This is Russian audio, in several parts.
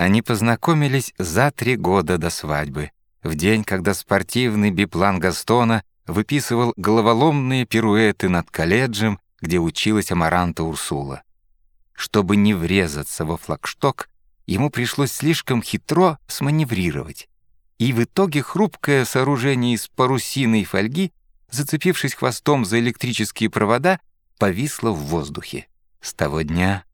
Они познакомились за три года до свадьбы, в день, когда спортивный биплан Гастона выписывал головоломные пируэты над колледжем, где училась Амаранта Урсула. Чтобы не врезаться во флагшток, ему пришлось слишком хитро сманеврировать. И в итоге хрупкое сооружение из парусины и фольги, зацепившись хвостом за электрические провода, повисло в воздухе. С того дня,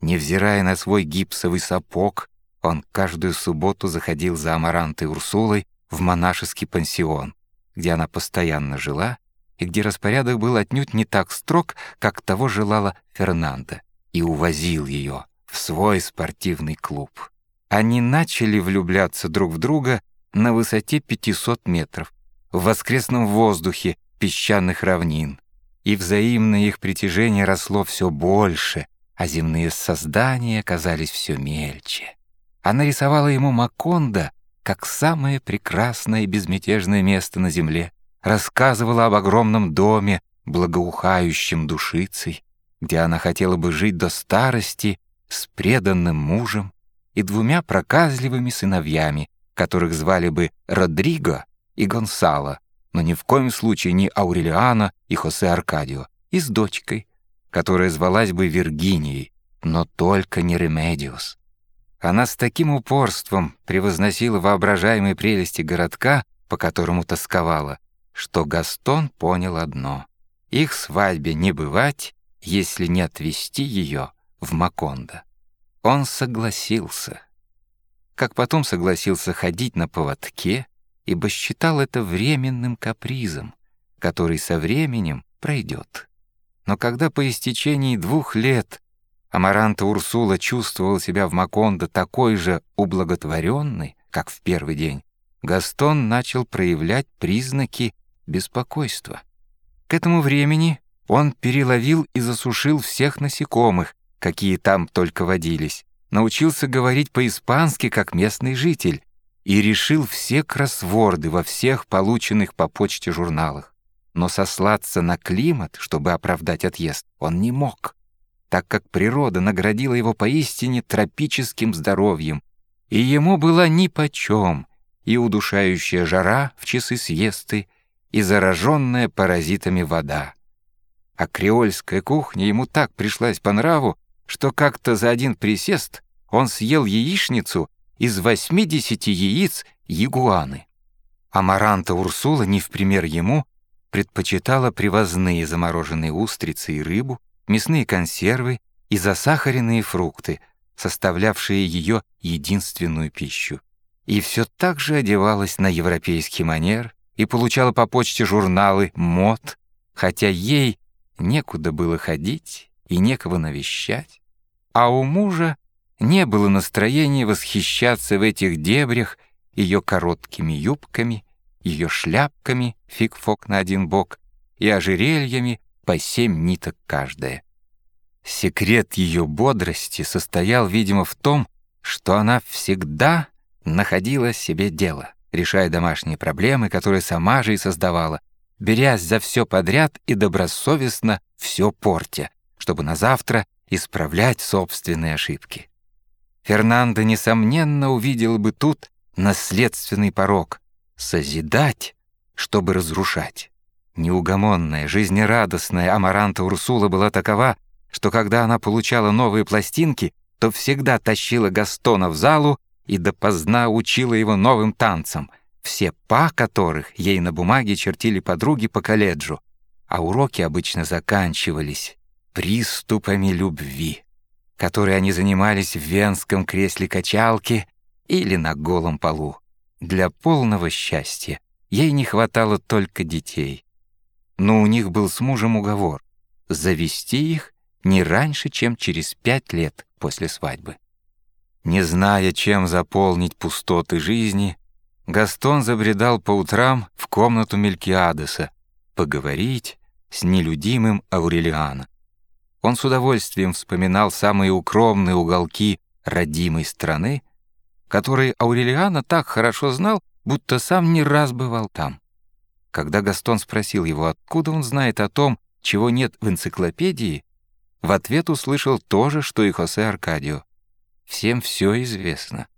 невзирая на свой гипсовый сапог, он каждую субботу заходил за Амарантой Урсулой в монашеский пансион, где она постоянно жила и где распорядок был отнюдь не так строг, как того желала Фернанда, и увозил ее в свой спортивный клуб. Они начали влюбляться друг в друга на высоте 500 метров, в воскресном воздухе песчаных равнин, и взаимное их притяжение росло все больше, а земные создания казались все мельче. Она рисовала ему Макондо как самое прекрасное и безмятежное место на земле, рассказывала об огромном доме, благоухающем душицей, где она хотела бы жить до старости с преданным мужем и двумя проказливыми сыновьями, которых звали бы Родриго и Гонсало, но ни в коем случае не Аурелиана и Хосе Аркадио, и с дочкой, которая звалась бы Виргинией, но только не Ремедиос. Она с таким упорством превозносила воображаемые прелести городка, по которому тосковала, что Гастон понял одно — их свадьбе не бывать, если не отвезти ее в Макондо. Он согласился. Как потом согласился ходить на поводке, ибо считал это временным капризом, который со временем пройдет. Но когда по истечении двух лет Амаранта Урсула чувствовал себя в Макондо такой же ублаготворенной, как в первый день, Гастон начал проявлять признаки беспокойства. К этому времени он переловил и засушил всех насекомых, какие там только водились, научился говорить по-испански, как местный житель, и решил все кроссворды во всех полученных по почте журналах. Но сослаться на климат, чтобы оправдать отъезд, он не мог, так как природа наградила его поистине тропическим здоровьем, и ему была нипочем и удушающая жара в часы съесты, и зараженная паразитами вода. А креольская кухня ему так пришлась по нраву, что как-то за один присест он съел яичницу из 80 яиц ягуаны. Амаранта Урсула, не в пример ему, предпочитала привозные замороженные устрицы и рыбу, мясные консервы и засахаренные фрукты, составлявшие ее единственную пищу. И все так же одевалась на европейский манер и получала по почте журналы мод, хотя ей некуда было ходить и некого навещать. А у мужа не было настроения восхищаться в этих дебрях ее короткими юбками, ее шляпками, фиг-фок на один бок, и ожерельями по семь ниток каждая. Секрет ее бодрости состоял, видимо, в том, что она всегда находила себе дело, решая домашние проблемы, которые сама же и создавала, берясь за все подряд и добросовестно все портя, чтобы на завтра исправлять собственные ошибки. Фернандо, несомненно, увидел бы тут наследственный порог — созидать, чтобы разрушать. Неугомонная, жизнерадостная Амаранта Урсула была такова, что когда она получала новые пластинки, то всегда тащила Гастона в залу и допоздна учила его новым танцам, все па которых ей на бумаге чертили подруги по колледжу, а уроки обычно заканчивались приступами любви которой они занимались в венском кресле качалки или на голом полу. Для полного счастья ей не хватало только детей. Но у них был с мужем уговор — завести их не раньше, чем через пять лет после свадьбы. Не зная, чем заполнить пустоты жизни, Гастон забредал по утрам в комнату Мелькиадеса поговорить с нелюдимым Аурелианом. Он с удовольствием вспоминал самые укромные уголки родимой страны, которые Аурелиана так хорошо знал, будто сам не раз бывал там. Когда Гастон спросил его, откуда он знает о том, чего нет в энциклопедии, в ответ услышал то же, что и Хосе Аркадио. Всем все известно.